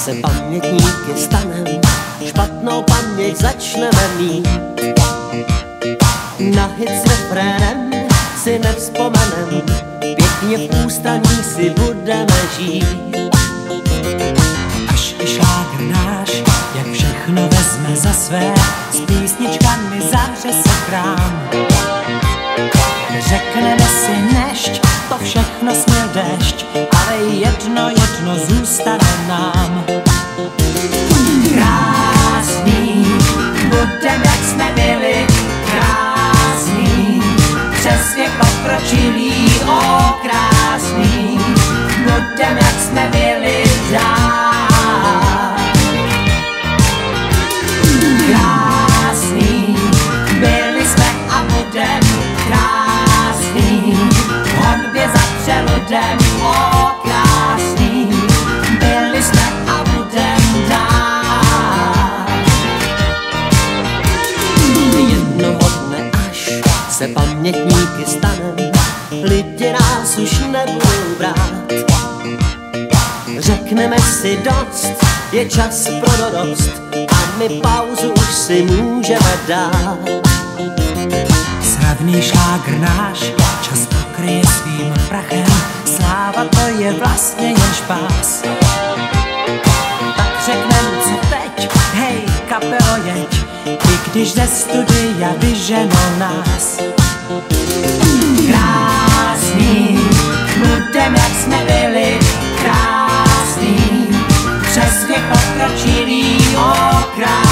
se pamětníky stanem, špatnou paměť začneme mít. Na hit s refrénem si nevzpomenem, pěkně v ústaní si budeme žít. Až i šlágr náš, jak všechno vezme za své, s písničkami zavře se chrám. Řekneme si nešť, to všechno směl dešť, ale jedno, jedno zůstane nám. Thank you. Se pamětníky stanem, lidi nás už nebudou brát. Řekneme si dost, je čas pro dorost a my pauzu už si můžeme dát. Slavný šlágr náš čas pokryje svým prachem, sláva to je vlastně jen špás. Tak řeknem, co teď, hej kapelo jeď, když ze studia vyženou nás. Krásný, budem jak jsme byli, krásný, přes věk pokročilý, o krásný.